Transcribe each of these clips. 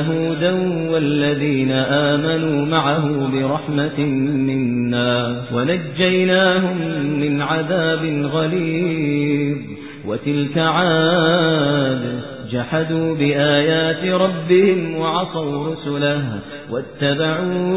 هودا والذين آمنوا معه برحمة منا ونجيناهم من عذاب غليظ وتلك عاد جحدوا بآيات ربهم وعصوا رسله واتبعوا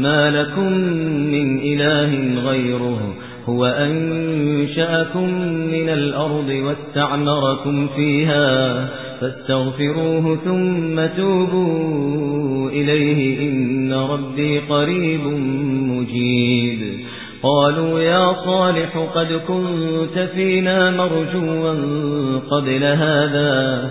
ما لكم من إله غيره هو أنشأكم من الأرض واستعمركم فيها فاستغفروه ثم توبوا إليه إن ربي قريب مجيب. قالوا يا صالح قد كنت فينا مرجوا قبل هذا